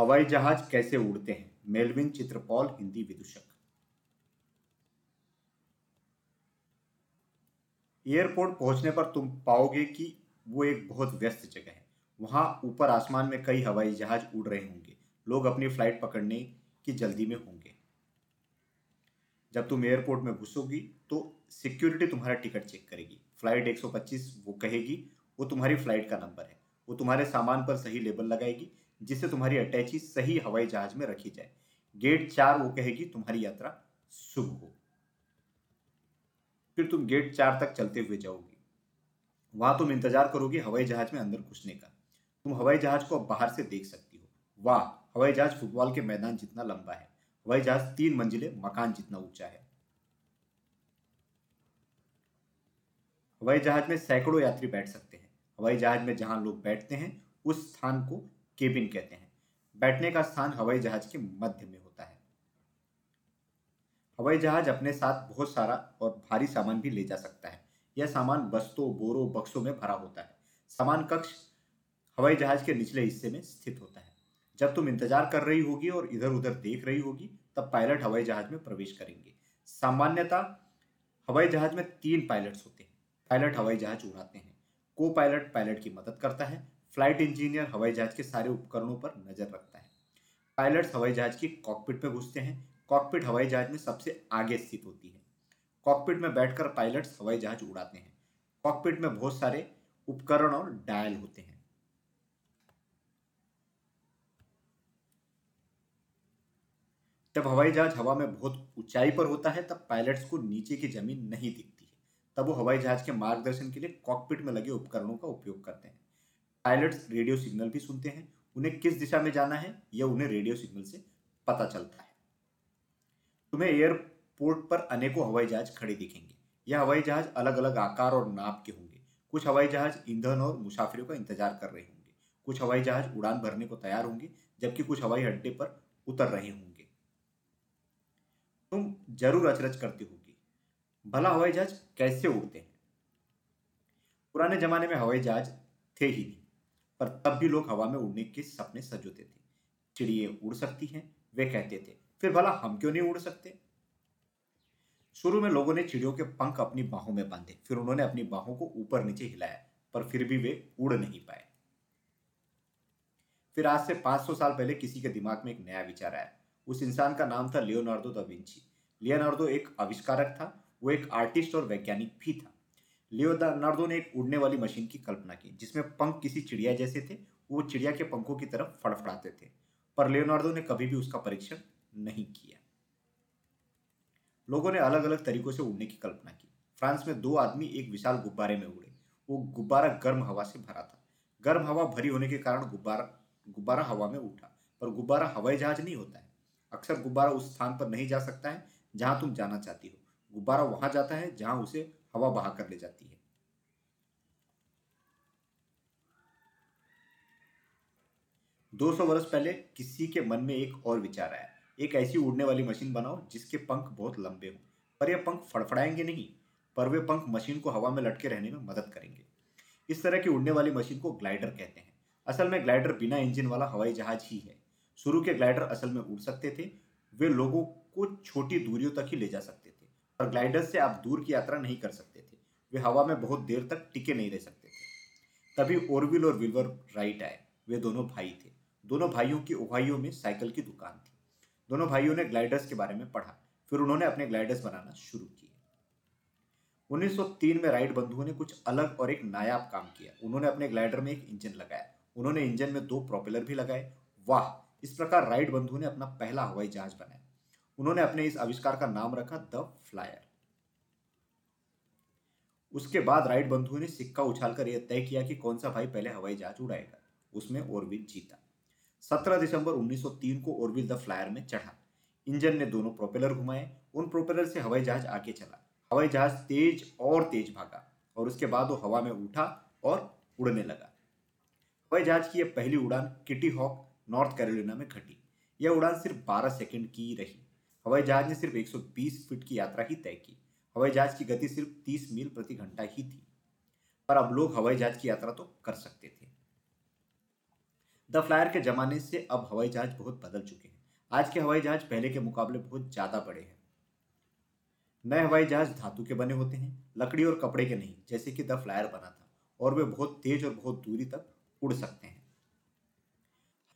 हवाई जहाज़ कैसे उड़ते हैं? मेलविन चित्रपॉल, हिंदी विदूषक। एयरपोर्ट पहुँचने पर तुम पाओगे कि वो एक बहुत व्यस्त जगह है। वहाँ ऊपर आसमान में कई हवाई जहाज़ उड़ रहे होंगे। लोग अपनी फ़्लाइट पकड़ने की जल्दी में होंगे। जब तुम एयरपोर्ट में घुसोगी तो सिक्योरिटी तुम्हारा टिकट चेक करेगी। फ़्लाइट 125 वो कहेगी, वो तुम्हारी फ़्लाइट का नंबर है। वो तुम्हारे सामान पर सही लेबल लगाएगी। जिससे तुम्हारी अटैची सही हवाई जहाज़ में रखी जाए। गेट चार वो कहेगी, तुम्हारी यात्रा शुभ हो। फिर तुम गेट चार तक चलते हुए जाओगी। वहाँ तुम इंतज़ार करोगे, हवाई जहाज़ में अंदर घुसने का। तुम हवाई जहाज़ को बाहर से देख सकती हो। वाह, हवाई जहाज़ फुटबॉल के मैदान जितना लंबा है। हवाई जहाज़ तीन मंजिले, मकान जितना ऊँचा है। हवाई जहाज़ में सैकड़ों यात्री बैठ सकते हैं। हवाई जहाज़ में जहाँ लोग बैठते हैं, उस स्थान को केबिन कहते हैं। बैठने का स्थान हवाई जहाज़ के मध्य में होता है। हवाई जहाज़ अपने साथ बहुत सारा और भारी सामान भी ले जा सकता है। यह सामान बस्तों, बोरों, बक्सों में भरा होता है। सामान कक्ष हवाई जहाज़ के निचले हिस्से में स्थित होता है। जब तुम इंतज़ार कर रही होगी और इधर उधर देख रही होगी, तब पायलट हवाई जहाज़ में प्रवेश करेंगे। सामान्यता, हवाई जहाज़ में तीन पायलट्स होते हैं। पायलट हवाई जहाज़ उड़ाते हैं। को पायलट पायलट की मदद करता है। फ़्लाइट इंजीनियर हवाई जहाज़ के सारे उपकरणों पर नज़र रखता है। पायलट्स हवाई जहाज़ की कॉकपिट में घुसते हैं। कॉकपिट हवाई जहाज़ में सबसे आगे स्थित होती है। कॉकपिट में बैठकर पायलट्स हवाई जहाज़ उड़ाते हैं। कॉकपिट में बहुत सारे उपकरण और डायल होते हैं। जब हवाई जहाज़ हवा में बहुत ऊंचाई पर होता है, तब पायलट्स को नीचे की ज़मीन नहीं दिखती है। तब वो हवाई जहाज़ के मार्गदर्शन के लिए कॉकपिट में लगे उपकरणों का उपयोग करते हैं। पायलट्स रेडियो सिग्नल भी सुनते हैं, उन्हें किस दिशा में जाना है, यह उन्हें रेडियो सिग्नल से पता चलता है। तुम्हें एयरपोर्ट पर अनेकों हवाई जहाज़ खड़े दिखेंगे। यह हवाई जहाज़ अलग अलग आकार और नाप के होंगे। कुछ हवाई जहाज़ ईंधन और मुसाफिरों का इंतज़ार कर रहे होंगे। कुछ हवाई जहाज़ उड़ान भरने को तैयार होंगे, जबकि कुछ हवाई अड्डे पर उतर रहे होंगे। तुम ज़रूर अचरज करती होगी। भला हवाई जहाज़ कैसे उड़ते हैं? पुराने जमाने में हवाई जहाज़ थे ही नहीं। पर तब भी लोग हवा में उड़ने के सपने सजोते थे। चिड़िए उड़ सकती हैं, वे कहते थे, फिर भला हम क्यों नहीं उड़ सकते? शुरू में लोगों ने चिड़ियों के पंख अपनी बाहों में बांधे, फिर उन्होंने अपनी बाहों को ऊपर नीचे हिलाया, पर फिर भी वे उड़ नहीं पाए। फिर आज से 500 साल पहले किसी के दिमाग में एक नया विचार आया। उस इंसान का नाम था लियोनार्डो द विंची। लियोनार्डो एक आविष्कारक था, वो एक आर्टिस्ट और वैज्ञानिक भी था। लियोनार्डो ने एक उड़ने वाली मशीन की कल्पना की, जिसमें पंख किसी चिड़िया जैसे थे, वो चिड़िया के पंखों की तरफ़ फड़फड़ाते थे, पर लियोनार्डो ने कभी भी उसका परीक्षण नहीं किया। लोगों ने अलग अलग तरीकों से उड़ने की कल्पना की। फ्रांस में दो आदमी एक विशाल गुब्बारे में उड़े। वो गुब्बारा गर्म हवा से भरा था। गर्म हवा भरी होने के कारण गुब्बारा गुब्बारा हवा में उठा, पर गुब्बारा हवाई जहाज़ नहीं होता है। अक्सर गुब्बारा उस स्थान पर नहीं जा सकता है, जहाँ तुम जाना चाहती हो। गुब्बारा वहाँ जाता है, जहाँ उसे हवा बहा कर ले जाती है। 200 वर्ष पहले किसी के मन में एक और विचार आया। एक ऐसी उड़ने वाली मशीन बनाओ जिसके पंख बहुत लंबे हों, पर यह पंख फड़फड़ाएँगे नहीं, पर वे पंख मशीन को हवा में लटके रहने में मदद करेंगे। इस तरह की उड़ने वाली मशीन को ग्लाइडर कहते हैं। असल में ग्लाइडर बिना इंजन वाला हवाई जहाज़ ही है। शुरू के ग्लाइडर असल में उड़ सकते थे, वे लोगों को छोटी दूरियों तक ही ले जा सकते थे। पर ग्लाइडर से आप दूर की यात्रा नहीं कर सकते थे। वे हवा में बहुत देर तक टिके नहीं रह सकते थे। तभी ओरविल और विल्वर राइट आए। वे दोनों भाई थे। दोनों भाइयों की ओहाइयो में साइकिल की दुकान थी। दोनों भाइयों ने ग्लाइडर्स के बारे में पढ़ा। फिर उन्होंने अपने ग्लाइडर्स बनाना शुरू किए। 1903 में राइट बंधुओं ने कुछ अलग और एक नायाब काम किया। उन्होंने अपने ग्लाइडर में एक इंजन लगाया। उन्होंने इंजन में दो प्रोपेलर भी लगाए। वाह! इस प्रकार राइट बंधुओं ने अपना पहला हवाई जहाज़ बनाया। उन्होंने अपने इस आविष्कार का नाम रखा द फ्लायर। उसके बाद राइट बंधुओं ने सिक्का उछालकर यह तय किया कि कौन सा भाई पहले हवाई जहाज़ उड़ाएगा। उसमें ओरविल जीता। 17 दिसंबर 1903 को ओरविल द फ्लायर में चढ़ा। इंजन ने दोनों प्रोपेलर घुमाए। उन प्रोपेलर से हवाई जहाज़ आगे चला। हवाई जहाज़ तेज और तेज भागा और उसके बाद वो हवा में उठा और उड़ने लगा। हवाई जहाज़ की यह पहली उड़ान किटी हॉक, नॉर्थ कैरोलिना में घटी। यह उड़ान सिर्फ़ 12 सेकंड की रही। हवाई जहाज़ ने सिर्फ़ 120 फीट की यात्रा ही तय की। हवाई जहाज़ की गति सिर्फ़ 30 मील प्रति घंटा ही थी। पर अब लोग हवाई जहाज़ की यात्रा तो कर सकते थे। द फ्लायर के ज़माने से अब हवाई जहाज़ बहुत बदल चुके हैं। आज के हवाई जहाज़ पहले के मुकाबले बहुत ज़्यादा बड़े हैं। नए हवाई जहाज़ धातु के बने होते हैं, लकड़ी और कपड़े के नहीं, जैसे कि द फ्लायर बना था, और वे बहुत तेज और बहुत दूरी तक उड़ सकते हैं।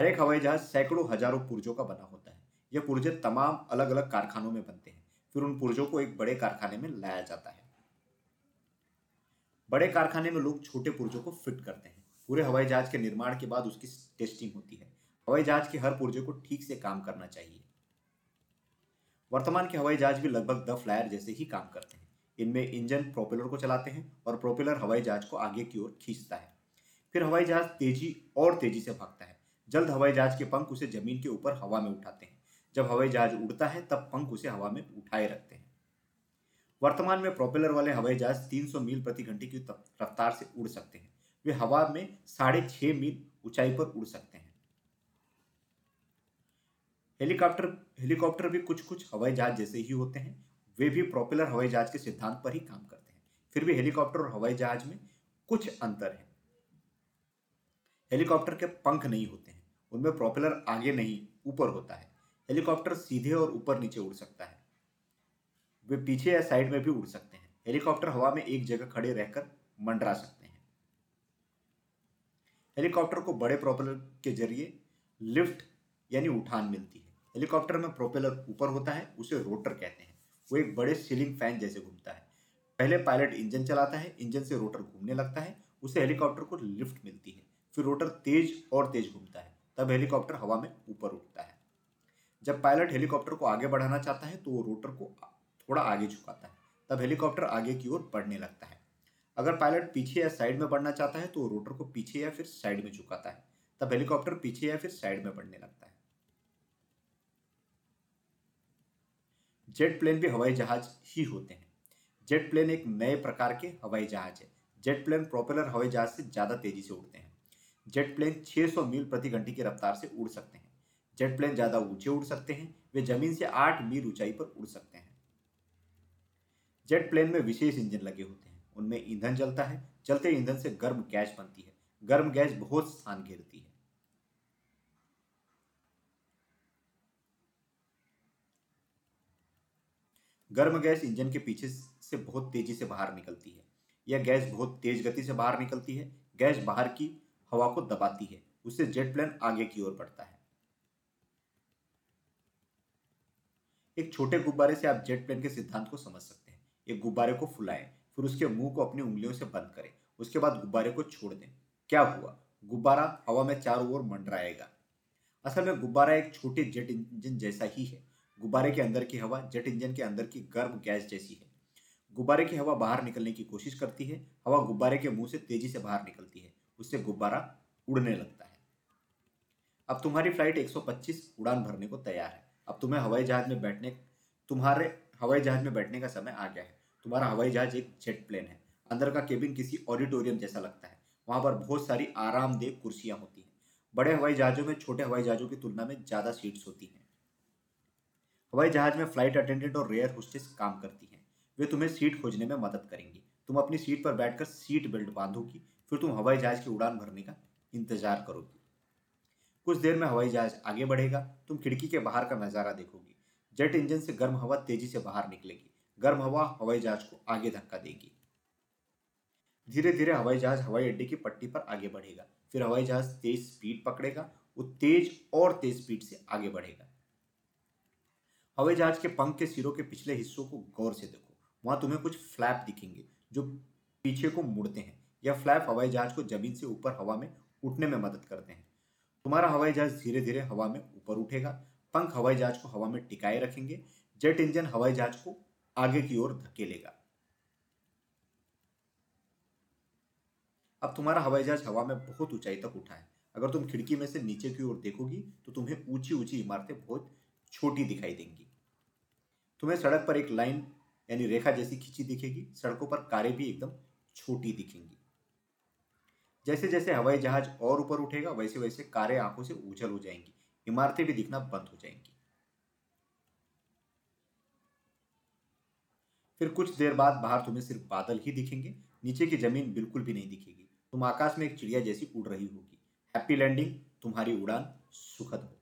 हर एक हवाई जहाज़ सैकड़ों हज़ारों पुर्जों का बना होता है। ये पुर्जे तमाम अलग अलग कारखानों में बनते हैं। फिर उन पुर्जों को एक बड़े कारखाने में लाया जाता है। बड़े कारखाने में लोग छोटे पुर्जों को फिट करते हैं। पूरे हवाई जहाज़ के निर्माण के बाद उसकी टेस्टिंग होती है। हवाई जहाज़ के हर पुर्जे को ठीक से काम करना चाहिए। वर्तमान के हवाई जहाज़ भी लगभग द फ्लायर जैसे ही काम करते हैं। इनमें इंजन प्रोपेलर को चलाते हैं और प्रोपेलर हवाई जहाज़ को आगे की ओर खींचता है। फिर हवाई जहाज़ तेज़ी, और तेज़ी से भागता है। जल्द हवाई जहाज़ के पंख उसे ज़मीन के ऊपर हवा में उठाते हैं। जब हवाई जहाज़ उड़ता है, तब पंख उसे हवा में उठाए रखते हैं। वर्तमान में प्रोपेलर वाले हवाई जहाज़ 300 मील प्रति घंटे की रफ्तार से उड़ सकते हैं। वे हवा में साढ़े छह मील ऊंचाई पर उड़ सकते हैं। हेलीकॉप्टर हेलीकॉप्टर भी कुछ कुछ हवाई जहाज़ जैसे ही होते हैं, वे भी प्रोपेलर हवाई जहाज़ के सिद्धांत पर ही काम करते हैं। फिर भी हेलीकॉप्टर और हवाई जहाज़ में कुछ अंतर है। हेलीकॉप्टर के पंख नहीं होते हैं, उनमें प्रोपेलर आगे नहीं, ऊपर होता है। हेलीकॉप्टर सीधे और ऊपर नीचे उड़ सकता है। वे पीछे या साइड में भी उड़ सकते हैं। हेलीकॉप्टर हवा में एक जगह खड़े रहकर मंडरा सकते हैं। हेलीकॉप्टर को बड़े प्रोपेलर के ज़रिए लिफ्ट यानी उठान मिलती है। हेलीकॉप्टर में प्रोपेलर ऊपर होता है, उसे रोटर कहते हैं। वो एक बड़े सीलिंग फ़ैन जैसे घूमता है। पहले पायलट इंजन चलाता है, इंजन से रोटर घूमने लगता है, उसे हेलीकॉप्टर को लिफ्ट मिलती है। फिर रोटर तेज और तेज घूमता है, तब हेलीकॉप्टर हवा में ऊपर उठता है। जब पायलट हेलीकॉप्टर को आगे बढ़ाना चाहता है तो वो रोटर को थोड़ा आगे झुकाता है। तब हेलीकॉप्टर आगे की ओर बढ़ने लगता है। अगर पायलट पीछे या साइड में बढ़ना चाहता है तो वो रोटर को पीछे या फिर साइड में झुकाता है। तब हेलीकॉप्टर पीछे या फिर साइड में बढ़ने लगता है। जेट प्लेन भी हवाई जहाज़ ही होते हैं। जेट प्लेन एक नए प्रकार के हवाई जहाज़ है। जेट प्लेन प्रोपेलर हवाई जहाज़ से ज़्यादा तेज़ी से उड़ते हैं। जेट प्लेन 600 मील प्रति घंटे की रफ्तार से उड़ सकते हैं। जेट प्लेन ज़्यादा ऊँचे उड़ सकते हैं, वे ज़मीन से आठ मील ऊंचाई पर उड़ सकते हैं। जेट प्लेन में विशेष इंजन लगे होते हैं। उनमें ईंधन जलता है चलते ईंधन से गर्म गैस बनती है। गर्म गैस बहुत स्थान घेरती है। गर्म गैस इंजन के पीछे से बहुत तेज़ी से बाहर निकलती है। यह गैस बहुत तेज गति से बाहर निकलती है। गैस बाहर की हवा को दबाती है। उससे जेट प्लेन आगे की ओर बढ़ता है। एक छोटे गुब्बारे से आप जेट प्लेन के सिद्धांत को समझ सकते हैं। एक गुब्बारे को फुलाएँ, फिर उसके मुँह को अपनी उंगलियों से बंद करें। उसके बाद गुब्बारे को छोड़ दें। क्या हुआ? गुब्बारा हवा में चारों ओर मंडराएगा। असल में गुब्बारा एक छोटे जेट इंजन जैसा ही है। गुब्बारे के अंदर की हवा जेट इंजन के अंदर की गर्म गैस जैसी है। गुब्बारे की हवा बाहर निकलने की कोशिश करती है। हवा गुब्बारे के मुँह से तेज़ी से बाहर निकलती है। उससे गुब्बारा उड़ने लगता है। अब तुम्हारी फ़्लाइट 125 उड़ान भरने को तैयार है। अब तुम्हें हवाई जहाज़ में बैठने, तुम्हारे हवाई जहाज़ में बैठने का समय आ गया है। तुम्हारा हवाई जहाज़ एक जेट प्लेन है। अंदर का केबिन किसी ऑडिटोरियम जैसा लगता है। वहाँ पर बहुत सारी आरामदेह कुर्सियाँ होती हैं। बड़े हवाई जहाजों में छोटे हवाई जहाजों की तुलना में ज़्यादा सीट्स होती हैं। हवाई जहाज़ में फ़्लाइट अटेंडेंट और रेयर होस्टेस काम करती हैं। वे तुम्हें सीट खोजने में मदद करेंगी। तुम अपनी सीट पर बैठकर सीट बेल्ट बांधोगी। फिर तुम हवाई जहाज़ की उड़ान भरने का इंतज़ार करोगी। कुछ देर में हवाई जहाज़ आगे बढ़ेगा। तुम खिड़की के बाहर का नज़ारा देखोगी। जेट इंजन से गर्म हवा तेज़ी से बाहर निकलेगी। गर्म हवा हवाई जहाज़ को आगे धक्का देगी। धीरे धीरे हवाई जहाज़ हवाई अड्डे की पट्टी पर आगे बढ़ेगा। फिर हवाई जहाज़ तेज स्पीड पकड़ेगा वो तेज और तेज स्पीड से आगे बढ़ेगा। हवाई जहाज़ के पंख के सिरों के पिछले हिस्सों को गौर से देखो। वहाँ तुम्हें कुछ फ्लैप दिखेंगे जो पीछे को मुड़ते हैं। यह फ्लैप हवाई जहाज़ को ज़मीन से ऊपर हवा में उठने में मदद करते हैं। तुम्हारा हवाई जहाज़ धीरे धीरे हवा में ऊपर उठेगा। पंख हवाई जहाज़ को हवा में टिकाए रखेंगे। जेट इंजन हवाई जहाज़ को आगे की ओर धकेलेगा। अब तुम्हारा हवाई जहाज़ हवा में बहुत ऊंचाई तक उठा है। अगर तुम खिड़की में से नीचे की ओर देखोगी तो तुम्हें ऊँची ऊँची इमारतें बहुत छोटी दिखाई देंगी। तुम्हें सड़क पर एक लाइन, यानी रेखा जैसी खींची दिखेगी। सड़कों पर कारें भी एकदम छोटी दिखेंगी। जैसे जैसे हवाई जहाज़ और ऊपर उठेगा वैसे वैसे कारें आँखों से उछल हो जाएँगी। इमारतें भी दिखना बंद हो जाएँगी। फिर कुछ देर बाद बाहर तुम्हें सिर्फ़ बादल ही दिखेंगे। नीचे की ज़मीन बिल्कुल भी नहीं दिखेगी। तुम आकाश में एक चिड़िया जैसी उड़ रही होगी। हैप्पी लैंडिंग, तुम्हारी उड़ान सुखद हो